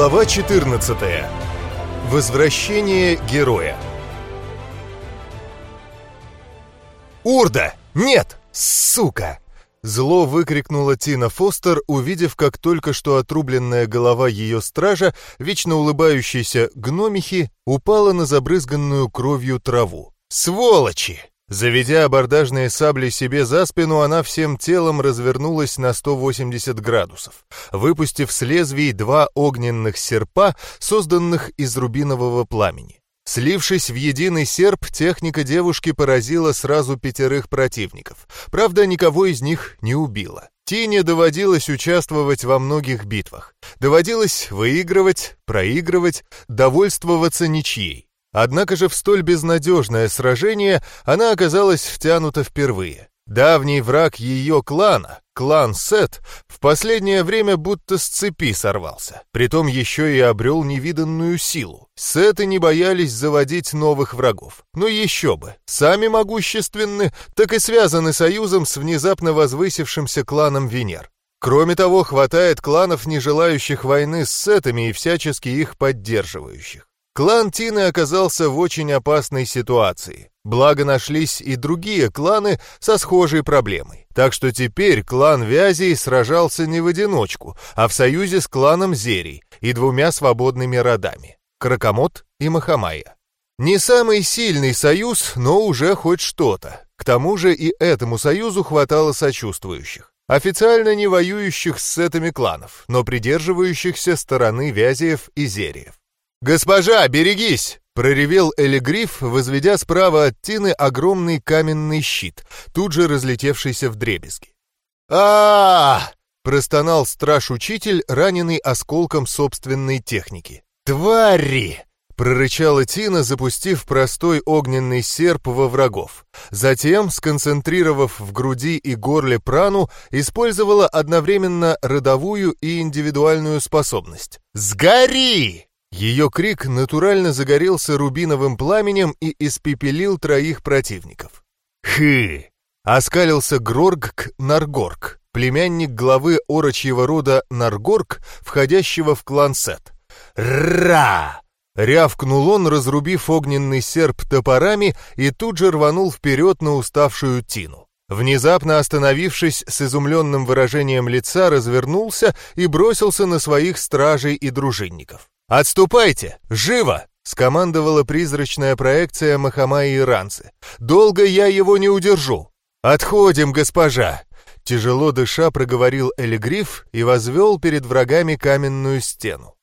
Глава 14. Возвращение героя. «Урда! Нет! Сука!» Зло выкрикнула Тина Фостер, увидев, как только что отрубленная голова ее стража, вечно улыбающейся гномихи, упала на забрызганную кровью траву. «Сволочи!» Заведя абордажные сабли себе за спину, она всем телом развернулась на 180 градусов, выпустив с лезвий два огненных серпа, созданных из рубинового пламени. Слившись в единый серп, техника девушки поразила сразу пятерых противников. Правда, никого из них не убила. Тине доводилось участвовать во многих битвах. Доводилось выигрывать, проигрывать, довольствоваться ничьей. Однако же в столь безнадежное сражение она оказалась втянута впервые. Давний враг ее клана, клан Сет, в последнее время будто с цепи сорвался. Притом еще и обрел невиданную силу. Сеты не боялись заводить новых врагов. Но еще бы, сами могущественны, так и связаны союзом с внезапно возвысившимся кланом Венер. Кроме того, хватает кланов, не желающих войны с сетами и всячески их поддерживающих. Клан Тины оказался в очень опасной ситуации. Благо нашлись и другие кланы со схожей проблемой. Так что теперь клан Вязей сражался не в одиночку, а в союзе с кланом Зерий и двумя свободными родами — Кракомот и Махамая. Не самый сильный союз, но уже хоть что-то. К тому же и этому союзу хватало сочувствующих. Официально не воюющих с этими кланов, но придерживающихся стороны Вязиев и Зериев. «Госпожа, берегись!» — проревел Элегриф, возведя справа от Тины огромный каменный щит, тут же разлетевшийся в дребезги. а, -а, простонал страж-учитель, раненый осколком собственной техники. «Твари!» — прорычала Тина, запустив простой огненный серп во врагов. Затем, сконцентрировав в груди и горле прану, использовала одновременно родовую и индивидуальную способность. «Сгори!» Ее крик натурально загорелся рубиновым пламенем и испепелил троих противников. «Хы!» — оскалился Гроргк Наргорг, племянник главы орочьего рода Наргорг, входящего в клан Сет. «Ра!» — рявкнул он, разрубив огненный серп топорами и тут же рванул вперед на уставшую Тину. Внезапно остановившись с изумленным выражением лица, развернулся и бросился на своих стражей и дружинников. «Отступайте! Живо!» — скомандовала призрачная проекция Махамаи Ранцы. «Долго я его не удержу!» «Отходим, госпожа!» Тяжело дыша проговорил Элигриф и возвел перед врагами каменную стену.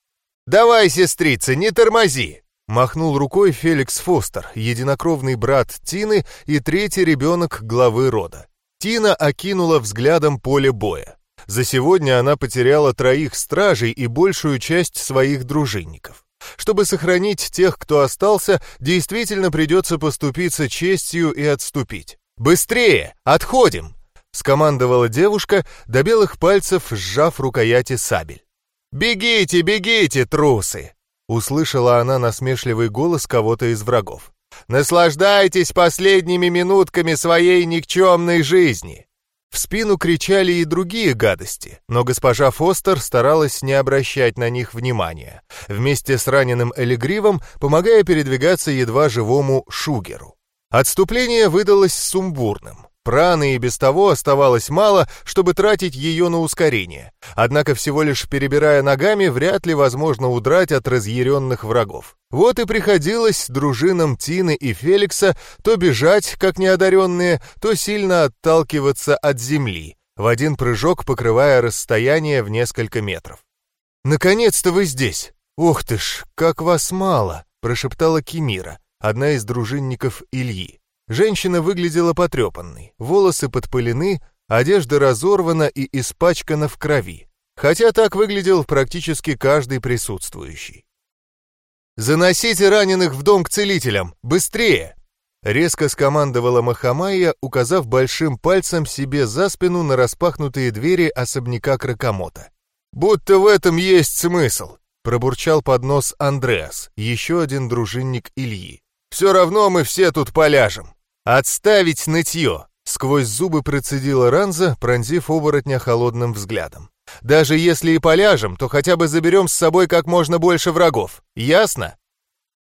«Давай, сестрица, не тормози!» Махнул рукой Феликс Фостер, единокровный брат Тины и третий ребенок главы рода. Тина окинула взглядом поле боя. За сегодня она потеряла троих стражей и большую часть своих дружинников. Чтобы сохранить тех, кто остался, действительно придется поступиться честью и отступить. «Быстрее! Отходим!» — скомандовала девушка, до белых пальцев сжав рукояти сабель. «Бегите, бегите, трусы!» — услышала она насмешливый голос кого-то из врагов. «Наслаждайтесь последними минутками своей никчемной жизни!» В спину кричали и другие гадости, но госпожа Фостер старалась не обращать на них внимания, вместе с раненым Элигривом помогая передвигаться едва живому Шугеру. Отступление выдалось сумбурным. Праны и без того оставалось мало, чтобы тратить ее на ускорение. Однако всего лишь перебирая ногами, вряд ли возможно удрать от разъяренных врагов. Вот и приходилось дружинам Тины и Феликса то бежать, как неодаренные, то сильно отталкиваться от земли, в один прыжок покрывая расстояние в несколько метров. «Наконец-то вы здесь! Ух ты ж, как вас мало!» — прошептала Кимира, одна из дружинников Ильи. Женщина выглядела потрепанной, волосы подпылены, одежда разорвана и испачкана в крови, хотя так выглядел практически каждый присутствующий. «Заносите раненых в дом к целителям! Быстрее!» Резко скомандовала Махамайя, указав большим пальцем себе за спину на распахнутые двери особняка Кракомота. «Будто в этом есть смысл!» пробурчал под нос Андреас, еще один дружинник Ильи. «Все равно мы все тут поляжем!» «Отставить нытье!» — сквозь зубы процедила Ранза, пронзив оборотня холодным взглядом. Даже если и поляжем, то хотя бы заберем с собой как можно больше врагов. Ясно?»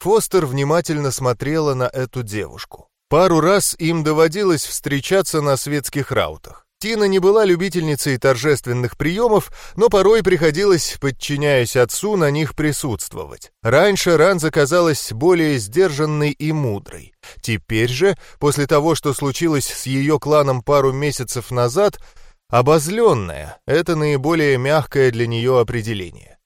Фостер внимательно смотрела на эту девушку. Пару раз им доводилось встречаться на светских раутах. Тина не была любительницей торжественных приемов, но порой приходилось, подчиняясь отцу, на них присутствовать. Раньше Ранза казалась более сдержанной и мудрой. Теперь же, после того, что случилось с ее кланом пару месяцев назад, обозленная — это наиболее мягкое для нее определение.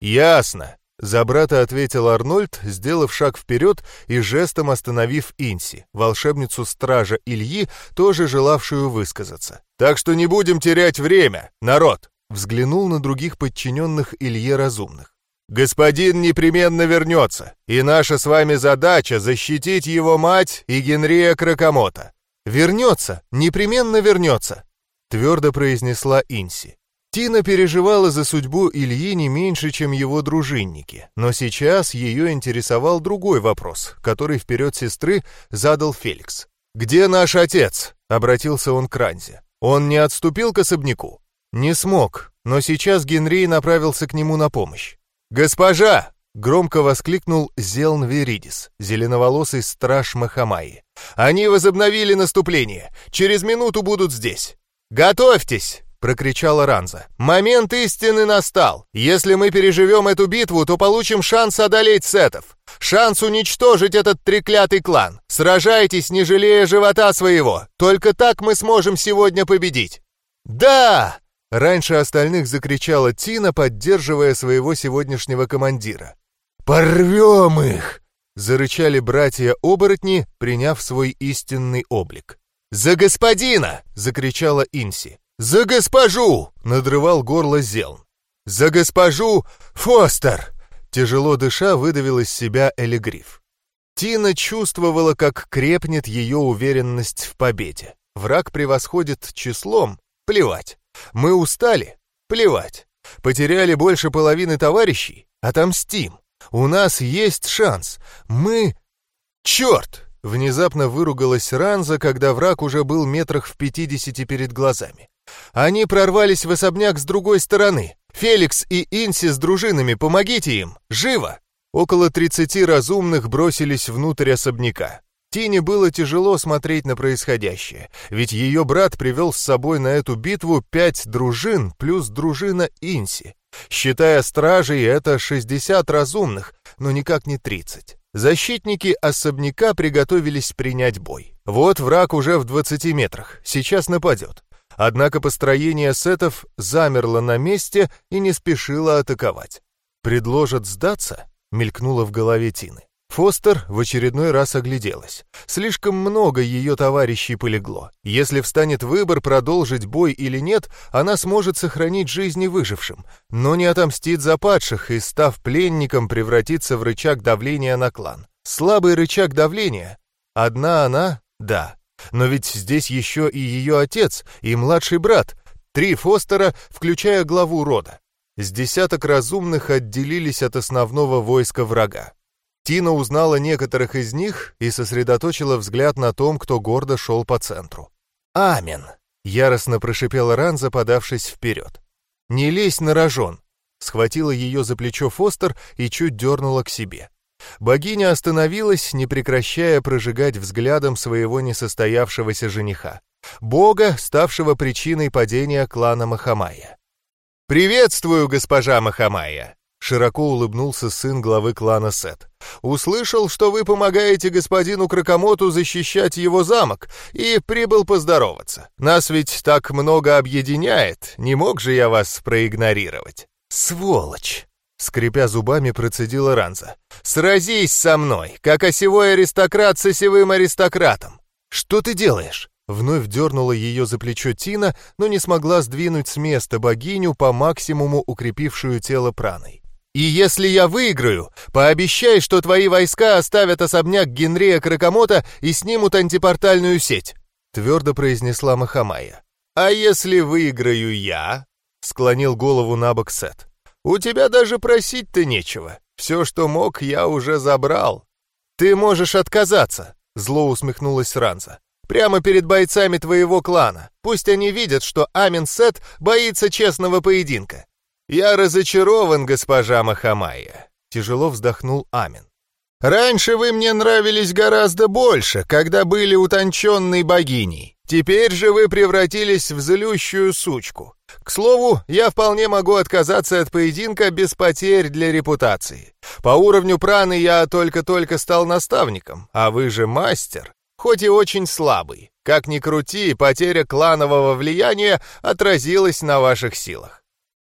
«Ясно», за брата ответил Арнольд, сделав шаг вперед и жестом остановив Инси, волшебницу стража Ильи, тоже желавшую высказаться. «Так что не будем терять время, народ!» Взглянул на других подчиненных Илье Разумных. «Господин непременно вернется, и наша с вами задача — защитить его мать и Генрия Кракомота. Вернется, непременно вернется!» Твердо произнесла Инси. Тина переживала за судьбу Ильи не меньше, чем его дружинники, но сейчас ее интересовал другой вопрос, который вперед сестры задал Феликс. «Где наш отец?» — обратился он к Ранзе. «Он не отступил к особняку?» «Не смог, но сейчас Генрей направился к нему на помощь». «Госпожа!» — громко воскликнул Зелн Веридис, зеленоволосый страж Махамаи. «Они возобновили наступление! Через минуту будут здесь!» «Готовьтесь!» Прокричала Ранза. «Момент истины настал! Если мы переживем эту битву, то получим шанс одолеть сетов! Шанс уничтожить этот треклятый клан! Сражайтесь, не жалея живота своего! Только так мы сможем сегодня победить!» «Да!» Раньше остальных закричала Тина, поддерживая своего сегодняшнего командира. «Порвем их!» Зарычали братья-оборотни, приняв свой истинный облик. «За господина!» — закричала Инси. «За госпожу!» — надрывал горло Зелн. «За госпожу Фостер!» Тяжело дыша выдавил из себя Элигриф. Тина чувствовала, как крепнет ее уверенность в победе. Враг превосходит числом? Плевать. Мы устали? Плевать. Потеряли больше половины товарищей? Отомстим. У нас есть шанс. Мы... Черт! Внезапно выругалась Ранза, когда враг уже был метрах в пятидесяти перед глазами. Они прорвались в особняк с другой стороны. Феликс и Инси с дружинами, помогите им! Живо!» Около тридцати разумных бросились внутрь особняка. Тине было тяжело смотреть на происходящее, ведь ее брат привел с собой на эту битву пять дружин плюс дружина Инси. Считая стражей, это 60 разумных, но никак не 30. Защитники особняка приготовились принять бой. Вот враг уже в 20 метрах, сейчас нападет. Однако построение сетов замерло на месте и не спешило атаковать. «Предложат сдаться?» — мелькнуло в голове Тины. Фостер в очередной раз огляделась. Слишком много ее товарищей полегло. Если встанет выбор, продолжить бой или нет, она сможет сохранить жизни выжившим, но не отомстит за падших и, став пленником, превратиться в рычаг давления на клан. Слабый рычаг давления. Одна она — да. Но ведь здесь еще и ее отец, и младший брат, три Фостера, включая главу рода. С десяток разумных отделились от основного войска врага. Тина узнала некоторых из них и сосредоточила взгляд на том, кто гордо шел по центру. «Амен!» — яростно прошипела Ранза, подавшись вперед. «Не лезь на рожон!» — схватила ее за плечо Фостер и чуть дернула к себе. Богиня остановилась, не прекращая прожигать взглядом своего несостоявшегося жениха, бога, ставшего причиной падения клана Махамая. «Приветствую, госпожа Махамая!» Широко улыбнулся сын главы клана Сет. «Услышал, что вы помогаете господину Кракомоту защищать его замок, и прибыл поздороваться. Нас ведь так много объединяет, не мог же я вас проигнорировать?» «Сволочь!» Скрипя зубами, процедила Ранза. «Сразись со мной, как осевой аристократ с осевым аристократом!» «Что ты делаешь?» Вновь дернула ее за плечо Тина, но не смогла сдвинуть с места богиню, по максимуму укрепившую тело праной. «И если я выиграю, пообещай, что твои войска оставят особняк Генрия Кракомота и снимут антипортальную сеть», твердо произнесла Махамая. «А если выиграю я?» склонил голову на бок Сет. У тебя даже просить-то нечего. Все, что мог, я уже забрал. Ты можешь отказаться, зло усмехнулась Ранза. Прямо перед бойцами твоего клана. Пусть они видят, что Амин Сет боится честного поединка. Я разочарован, госпожа Махамая. Тяжело вздохнул Амин. Раньше вы мне нравились гораздо больше, когда были утонченной богиней. Теперь же вы превратились в злющую сучку. К слову, я вполне могу отказаться от поединка без потерь для репутации. По уровню праны я только-только стал наставником, а вы же мастер, хоть и очень слабый. Как ни крути, потеря кланового влияния отразилась на ваших силах.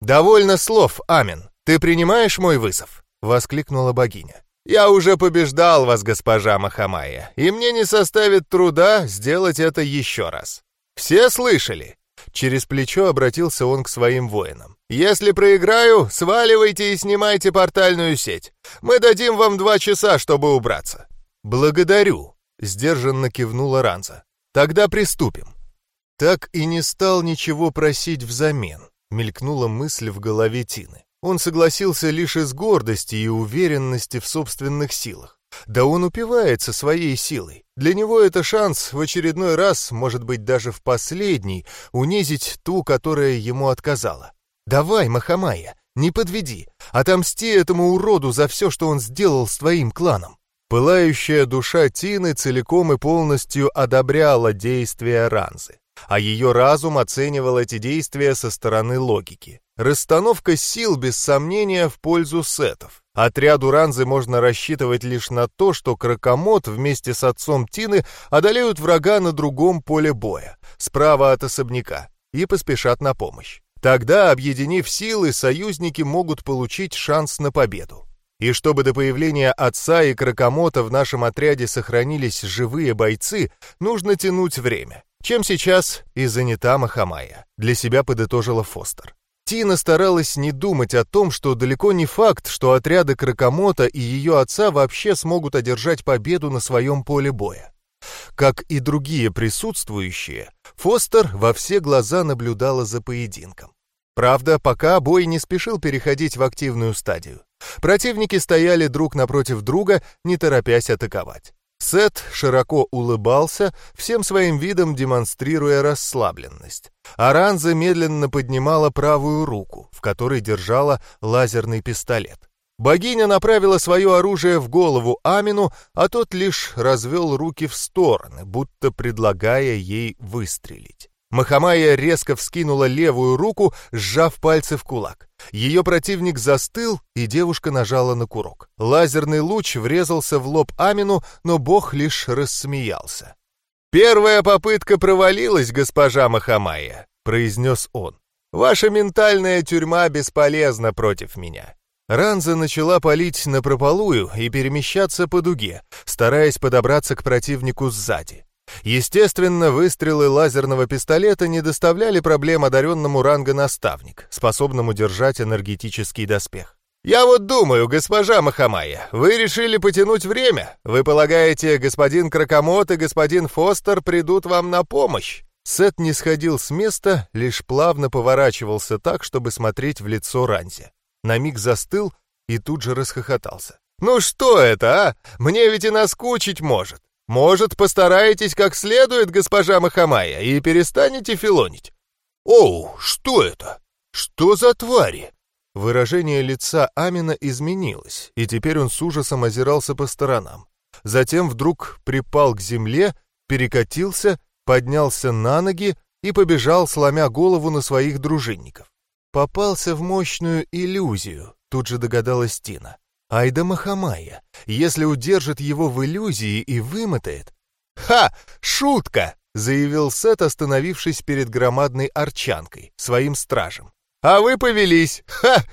«Довольно слов, Амин. Ты принимаешь мой вызов?» — воскликнула богиня. «Я уже побеждал вас, госпожа Махамая, и мне не составит труда сделать это еще раз. Все слышали? Через плечо обратился он к своим воинам. «Если проиграю, сваливайте и снимайте портальную сеть. Мы дадим вам два часа, чтобы убраться». «Благодарю», — сдержанно кивнула Ранза. «Тогда приступим». Так и не стал ничего просить взамен, мелькнула мысль в голове Тины. Он согласился лишь из гордости и уверенности в собственных силах. Да он упивается своей силой. Для него это шанс в очередной раз, может быть даже в последний, унизить ту, которая ему отказала. «Давай, Махамая, не подведи, отомсти этому уроду за все, что он сделал с твоим кланом». Пылающая душа Тины целиком и полностью одобряла действия Ранзы, а ее разум оценивал эти действия со стороны логики. Расстановка сил, без сомнения, в пользу сетов. Отряду Ранзы можно рассчитывать лишь на то, что Кракомот вместе с отцом Тины одолеют врага на другом поле боя, справа от особняка, и поспешат на помощь. Тогда, объединив силы, союзники могут получить шанс на победу. И чтобы до появления отца и Кракомота в нашем отряде сохранились живые бойцы, нужно тянуть время. Чем сейчас и занята Махамая, для себя подытожила Фостер. Тина старалась не думать о том, что далеко не факт, что отряды Кракомота и ее отца вообще смогут одержать победу на своем поле боя. Как и другие присутствующие, Фостер во все глаза наблюдала за поединком. Правда, пока бой не спешил переходить в активную стадию. Противники стояли друг напротив друга, не торопясь атаковать. Сет широко улыбался, всем своим видом демонстрируя расслабленность. Аранза медленно поднимала правую руку, в которой держала лазерный пистолет. Богиня направила свое оружие в голову Амину, а тот лишь развел руки в стороны, будто предлагая ей выстрелить. Махамая резко вскинула левую руку, сжав пальцы в кулак. Ее противник застыл, и девушка нажала на курок. Лазерный луч врезался в лоб Амину, но бог лишь рассмеялся. «Первая попытка провалилась, госпожа Махамая», — произнес он. «Ваша ментальная тюрьма бесполезна против меня». Ранза начала палить напропалую и перемещаться по дуге, стараясь подобраться к противнику сзади. Естественно, выстрелы лазерного пистолета не доставляли проблем одаренному ранга наставник, способному держать энергетический доспех. «Я вот думаю, госпожа Махамая, вы решили потянуть время? Вы полагаете, господин Кракомот и господин Фостер придут вам на помощь?» Сет не сходил с места, лишь плавно поворачивался так, чтобы смотреть в лицо Ранзе. На миг застыл и тут же расхохотался. «Ну что это, а? Мне ведь и наскучить может. Может, постараетесь как следует, госпожа Махамая, и перестанете филонить? Оу, что это? Что за твари? Выражение лица Амина изменилось, и теперь он с ужасом озирался по сторонам. Затем вдруг припал к земле, перекатился, поднялся на ноги и побежал, сломя голову на своих дружинников. Попался в мощную иллюзию, тут же догадалась Тина. Айда Махамая, если удержит его в иллюзии и вымотает... «Ха! Шутка!» — заявил Сет, остановившись перед громадной арчанкой, своим стражем. «А вы повелись! Ха!»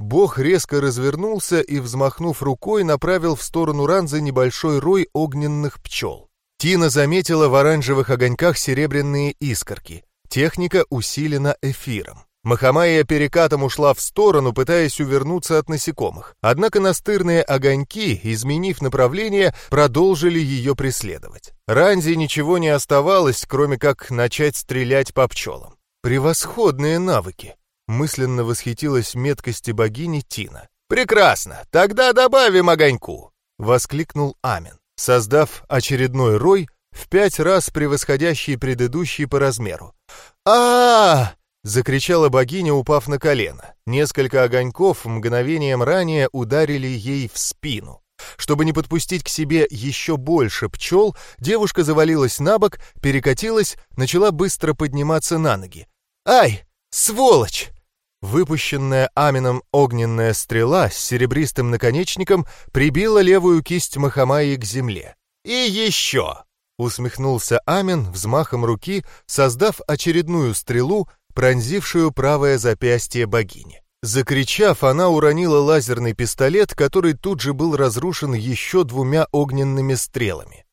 Бог резко развернулся и, взмахнув рукой, направил в сторону Ранзы небольшой рой огненных пчел. Тина заметила в оранжевых огоньках серебряные искорки. Техника усилена эфиром. Махамая перекатом ушла в сторону, пытаясь увернуться от насекомых. Однако настырные огоньки, изменив направление, продолжили ее преследовать. Ранзи ничего не оставалось, кроме как начать стрелять по пчелам. Превосходные навыки! Мысленно восхитилась меткости богини Тина. «Прекрасно! Тогда добавим огоньку!» — воскликнул Амин. Создав очередной рой, в пять раз превосходящий предыдущий по размеру. а, -а, -а закричала богиня, упав на колено. Несколько огоньков мгновением ранее ударили ей в спину. Чтобы не подпустить к себе еще больше пчел, девушка завалилась на бок, перекатилась, начала быстро подниматься на ноги. «Ай, сволочь!» Выпущенная Амином огненная стрела с серебристым наконечником прибила левую кисть Махамаи к земле. «И еще!» — усмехнулся Амин взмахом руки, создав очередную стрелу, пронзившую правое запястье богини. Закричав, она уронила лазерный пистолет, который тут же был разрушен еще двумя огненными стрелами.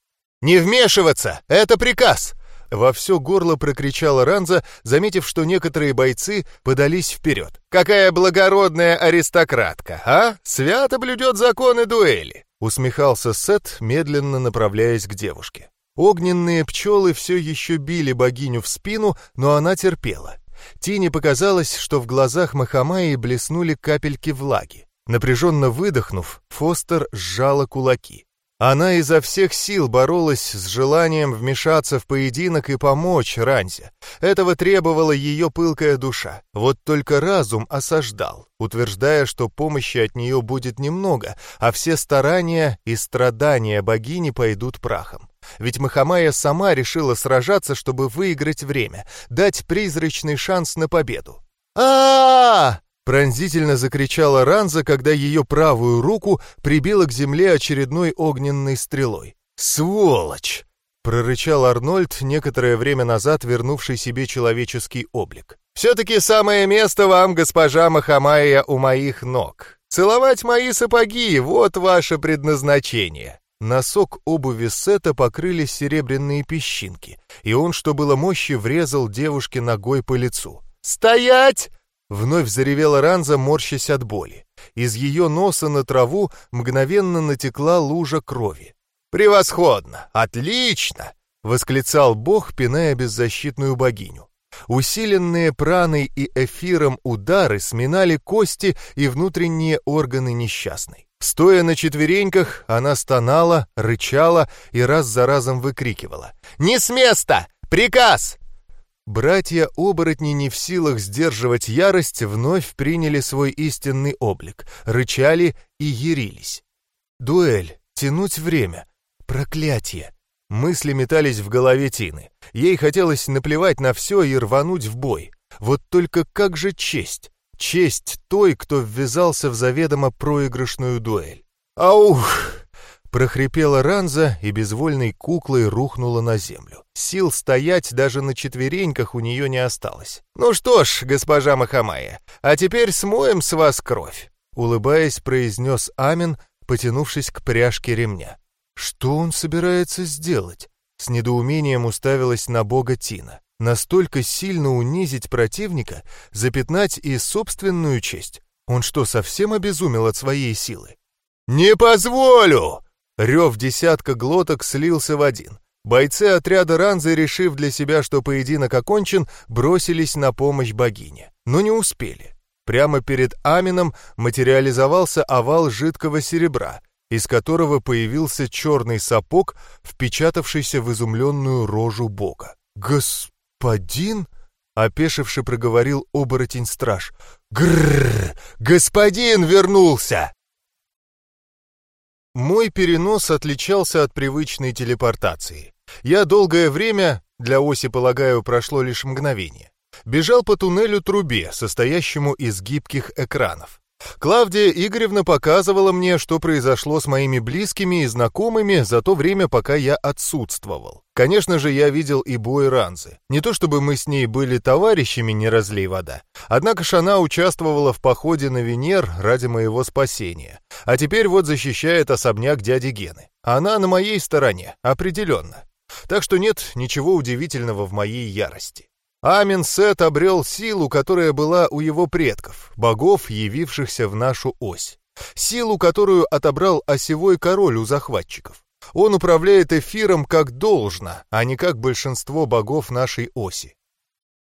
«Не вмешиваться! Это приказ!» Во все горло прокричала Ранза, заметив, что некоторые бойцы подались вперед. «Какая благородная аристократка, а? Свято блюдет законы дуэли!» Усмехался Сет, медленно направляясь к девушке. Огненные пчелы все еще били богиню в спину, но она терпела. Тине показалось, что в глазах Махамаи блеснули капельки влаги. Напряженно выдохнув, Фостер сжала кулаки. Она изо всех сил боролась с желанием вмешаться в поединок и помочь Ранзе. Этого требовала ее пылкая душа. Вот только разум осаждал, утверждая, что помощи от нее будет немного, а все старания и страдания богини пойдут прахом. Ведь Махамая сама решила сражаться, чтобы выиграть время, дать призрачный шанс на победу. а, -а, -а Пронзительно закричала Ранза, когда ее правую руку прибило к земле очередной огненной стрелой. «Сволочь!» — прорычал Арнольд, некоторое время назад вернувший себе человеческий облик. «Все-таки самое место вам, госпожа Махамая, у моих ног. Целовать мои сапоги — вот ваше предназначение». Носок обуви Сета покрыли серебряные песчинки, и он, что было мощи, врезал девушке ногой по лицу. «Стоять!» Вновь заревела Ранза, морщась от боли. Из ее носа на траву мгновенно натекла лужа крови. «Превосходно! Отлично!» — восклицал бог, пиная беззащитную богиню. Усиленные праной и эфиром удары сминали кости и внутренние органы несчастной. Стоя на четвереньках, она стонала, рычала и раз за разом выкрикивала. «Не с места! Приказ!» Братья-оборотни не в силах сдерживать ярость, вновь приняли свой истинный облик, рычали и ярились. Дуэль, тянуть время, проклятие. Мысли метались в голове Тины. Ей хотелось наплевать на все и рвануть в бой. Вот только как же честь? Честь той, кто ввязался в заведомо проигрышную дуэль. «Аух!» — прохрипела Ранза и безвольной куклой рухнула на землю. Сил стоять даже на четвереньках у нее не осталось. «Ну что ж, госпожа Махамая, а теперь смоем с вас кровь!» Улыбаясь, произнес Амин, потянувшись к пряжке ремня. Что он собирается сделать? С недоумением уставилась на бога Тина. Настолько сильно унизить противника, запятнать и собственную честь? Он что, совсем обезумел от своей силы? «Не позволю!» Рев десятка глоток слился в один. Бойцы отряда Ранзы, решив для себя, что поединок окончен, бросились на помощь богине. Но не успели. Прямо перед Амином материализовался овал жидкого серебра, из которого появился черный сапог, впечатавшийся в изумленную рожу бога. «Господин?» — опешивший проговорил оборотень-страж. «Грррр! Господин вернулся!» Мой перенос отличался от привычной телепортации. Я долгое время, для оси, полагаю, прошло лишь мгновение, бежал по туннелю-трубе, состоящему из гибких экранов. Клавдия Игоревна показывала мне, что произошло с моими близкими и знакомыми за то время, пока я отсутствовал. Конечно же, я видел и бой Ранзы. Не то чтобы мы с ней были товарищами «Не разлей вода». Однако ж она участвовала в походе на Венер ради моего спасения. А теперь вот защищает особняк дяди Гены. Она на моей стороне, определенно. Так что нет ничего удивительного в моей ярости. Амин-Сет обрел силу, которая была у его предков, богов, явившихся в нашу ось. Силу, которую отобрал осевой король у захватчиков. Он управляет эфиром как должно, а не как большинство богов нашей оси.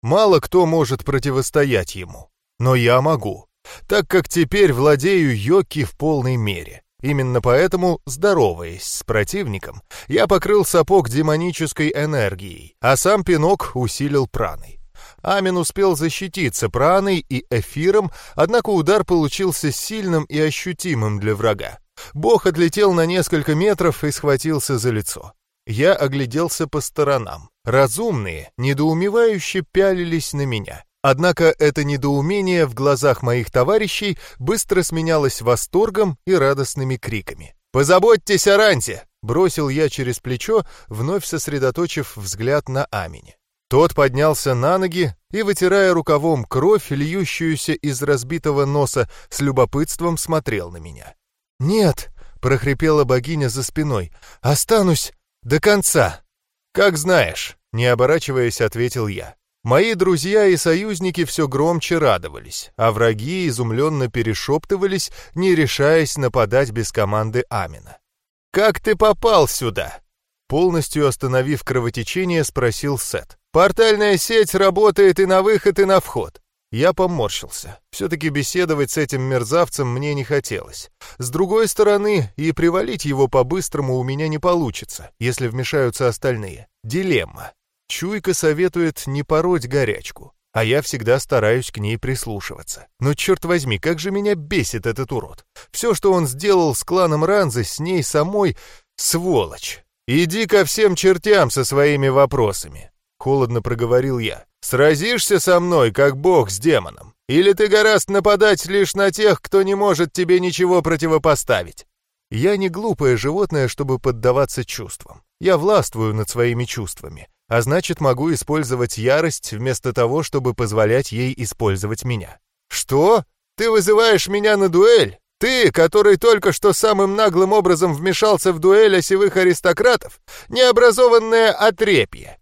Мало кто может противостоять ему, но я могу, так как теперь владею Йоки в полной мере. Именно поэтому, здороваясь с противником, я покрыл сапог демонической энергией, а сам пинок усилил праной. Амин успел защититься праной и эфиром, однако удар получился сильным и ощутимым для врага. Бог отлетел на несколько метров и схватился за лицо. Я огляделся по сторонам. Разумные, недоумевающе пялились на меня. Однако это недоумение в глазах моих товарищей быстро сменялось восторгом и радостными криками. «Позаботьтесь о Ранте!» — бросил я через плечо, вновь сосредоточив взгляд на Амине. Тот поднялся на ноги и, вытирая рукавом кровь, льющуюся из разбитого носа, с любопытством смотрел на меня. «Нет!» — прохрипела богиня за спиной. «Останусь до конца!» «Как знаешь!» — не оборачиваясь, ответил я. Мои друзья и союзники все громче радовались, а враги изумленно перешептывались, не решаясь нападать без команды Амина. «Как ты попал сюда?» Полностью остановив кровотечение, спросил Сет. «Портальная сеть работает и на выход, и на вход». Я поморщился. Все-таки беседовать с этим мерзавцем мне не хотелось. С другой стороны, и привалить его по-быстрому у меня не получится, если вмешаются остальные. Дилемма. Чуйка советует не пороть горячку, а я всегда стараюсь к ней прислушиваться. Но черт возьми, как же меня бесит этот урод. Все, что он сделал с кланом Ранзы, с ней самой, сволочь. Иди ко всем чертям со своими вопросами. Холодно проговорил я. Сразишься со мной, как бог с демоном? Или ты гораст нападать лишь на тех, кто не может тебе ничего противопоставить? Я не глупое животное, чтобы поддаваться чувствам. Я властвую над своими чувствами, а значит могу использовать ярость вместо того, чтобы позволять ей использовать меня. Что? Ты вызываешь меня на дуэль? Ты, который только что самым наглым образом вмешался в дуэль осевых аристократов? Необразованное отрепье.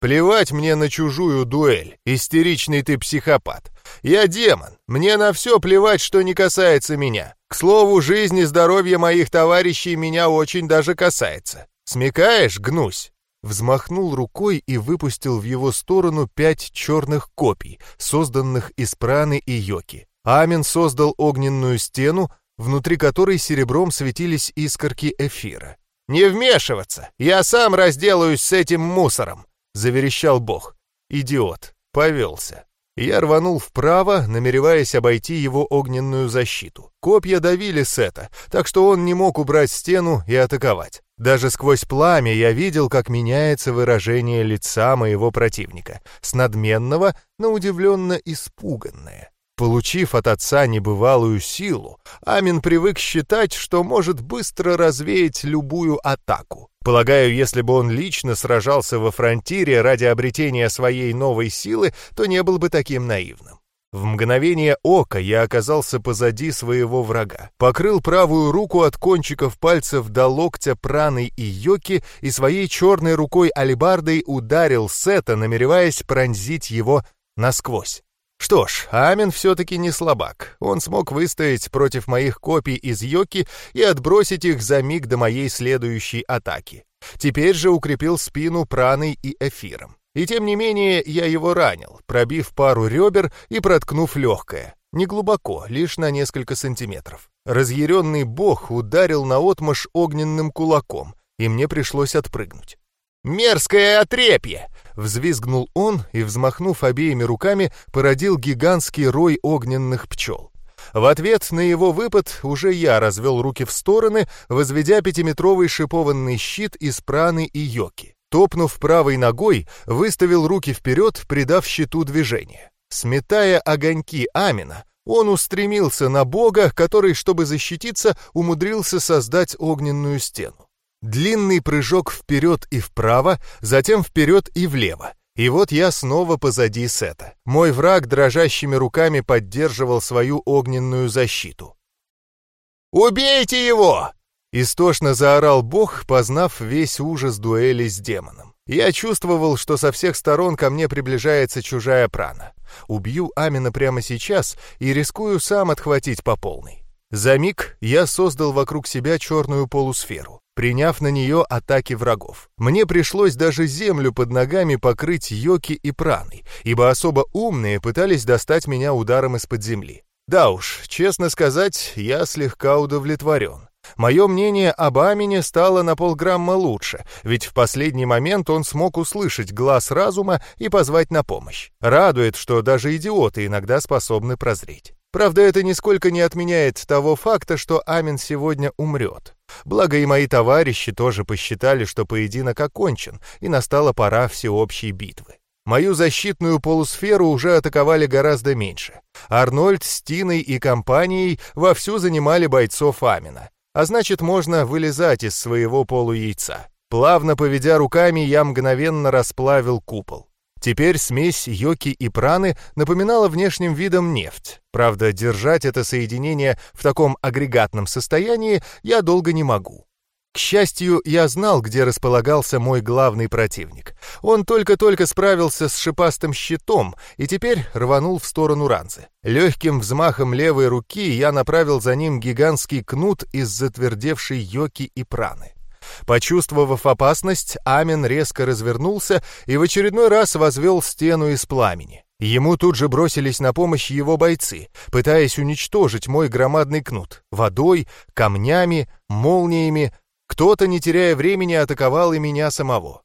Плевать мне на чужую дуэль, истеричный ты психопат. Я демон, мне на все плевать, что не касается меня. К слову, жизнь и здоровье моих товарищей меня очень даже касается. Смекаешь, гнусь? Взмахнул рукой и выпустил в его сторону пять черных копий, созданных из праны и йоки. Амин создал огненную стену, внутри которой серебром светились искорки эфира. «Не вмешиваться! Я сам разделаюсь с этим мусором!» — заверещал бог. «Идиот!» — повелся. Я рванул вправо, намереваясь обойти его огненную защиту. Копья давили Сета, так что он не мог убрать стену и атаковать. Даже сквозь пламя я видел, как меняется выражение лица моего противника, с надменного на удивленно испуганное. Получив от отца небывалую силу, Амин привык считать, что может быстро развеять любую атаку. Полагаю, если бы он лично сражался во фронтире ради обретения своей новой силы, то не был бы таким наивным. В мгновение ока я оказался позади своего врага, покрыл правую руку от кончиков пальцев до локтя праной и йоки и своей черной рукой алебардой ударил Сета, намереваясь пронзить его насквозь. Что ж, Амин все-таки не слабак. Он смог выстоять против моих копий из йоки и отбросить их за миг до моей следующей атаки. Теперь же укрепил спину праной и эфиром. И тем не менее я его ранил, пробив пару ребер и проткнув легкое. Не глубоко, лишь на несколько сантиметров. Разъяренный бог ударил наотмашь огненным кулаком, и мне пришлось отпрыгнуть. «Мерзкое отрепье!» — взвизгнул он и, взмахнув обеими руками, породил гигантский рой огненных пчел. В ответ на его выпад уже я развел руки в стороны, возведя пятиметровый шипованный щит из праны и йоки. Топнув правой ногой, выставил руки вперед, придав щиту движение. Сметая огоньки Амина, он устремился на бога, который, чтобы защититься, умудрился создать огненную стену. Длинный прыжок вперед и вправо, затем вперед и влево. И вот я снова позади Сета. Мой враг дрожащими руками поддерживал свою огненную защиту. «Убейте его!» Истошно заорал бог, познав весь ужас дуэли с демоном. Я чувствовал, что со всех сторон ко мне приближается чужая прана. Убью Амина прямо сейчас и рискую сам отхватить по полной. За миг я создал вокруг себя черную полусферу, приняв на нее атаки врагов. Мне пришлось даже землю под ногами покрыть йоки и праной, ибо особо умные пытались достать меня ударом из-под земли. Да уж, честно сказать, я слегка удовлетворен. Мое мнение об Амине стало на полграмма лучше, ведь в последний момент он смог услышать глаз разума и позвать на помощь. Радует, что даже идиоты иногда способны прозреть. Правда, это нисколько не отменяет того факта, что Амин сегодня умрет. Благо и мои товарищи тоже посчитали, что поединок окончен, и настала пора всеобщей битвы. Мою защитную полусферу уже атаковали гораздо меньше. Арнольд с Тиной и компанией вовсю занимали бойцов Амина. А значит, можно вылезать из своего полуяйца. Плавно поведя руками, я мгновенно расплавил купол. Теперь смесь йоки и праны напоминала внешним видом нефть. Правда, держать это соединение в таком агрегатном состоянии я долго не могу. К счастью, я знал, где располагался мой главный противник. Он только-только справился с шипастым щитом и теперь рванул в сторону Ранзы. Легким взмахом левой руки я направил за ним гигантский кнут из затвердевшей йоки и праны. Почувствовав опасность, Амин резко развернулся и в очередной раз возвел стену из пламени. Ему тут же бросились на помощь его бойцы, пытаясь уничтожить мой громадный кнут водой, камнями, молниями, кто-то, не теряя времени, атаковал и меня самого.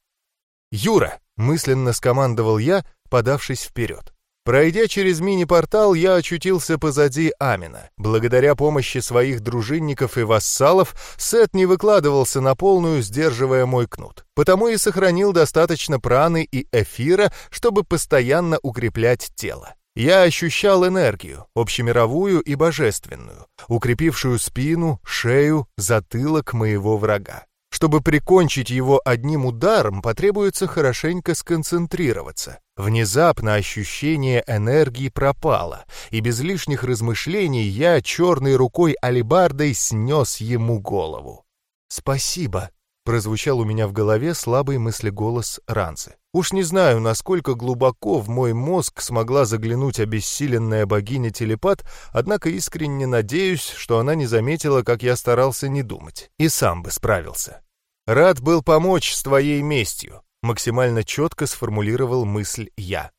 «Юра!» — мысленно скомандовал я, подавшись вперед. Пройдя через мини-портал, я очутился позади Амина. Благодаря помощи своих дружинников и вассалов, Сет не выкладывался на полную, сдерживая мой кнут. Потому и сохранил достаточно праны и эфира, чтобы постоянно укреплять тело. Я ощущал энергию, общемировую и божественную, укрепившую спину, шею, затылок моего врага. Чтобы прикончить его одним ударом, потребуется хорошенько сконцентрироваться. Внезапно ощущение энергии пропало, и без лишних размышлений я черной рукой алибардой снес ему голову. «Спасибо», Прозвучал у меня в голове слабый мыслеголос Ранцы. Уж не знаю, насколько глубоко в мой мозг смогла заглянуть обессиленная богиня-телепат, однако искренне надеюсь, что она не заметила, как я старался не думать, и сам бы справился. «Рад был помочь с твоей местью», — максимально четко сформулировал мысль я.